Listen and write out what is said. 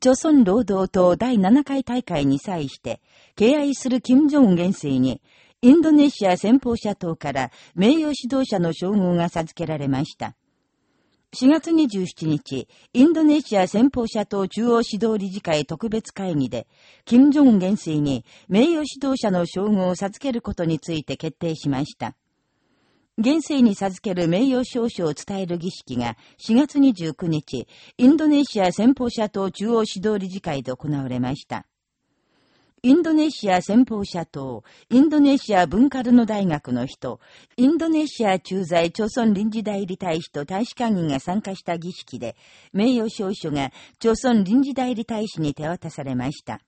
朝鮮労働党第7回大会に際して、敬愛する金正恩元帥に、インドネシア先鋒者党から名誉指導者の称号が授けられました。4月27日、インドネシア先鋒者党中央指導理事会特別会議で、金正恩元帥に名誉指導者の称号を授けることについて決定しました。元帥に授ける名誉証書を伝える儀式が4月29日、インドネシア先鋒者党中央指導理事会で行われました。インドネシア先鋒者党、インドネシア文化ルノ大学の人、インドネシア駐在朝鮮臨時代理大使と大使館員が参加した儀式で、名誉証書が朝鮮臨時代理大使に手渡されました。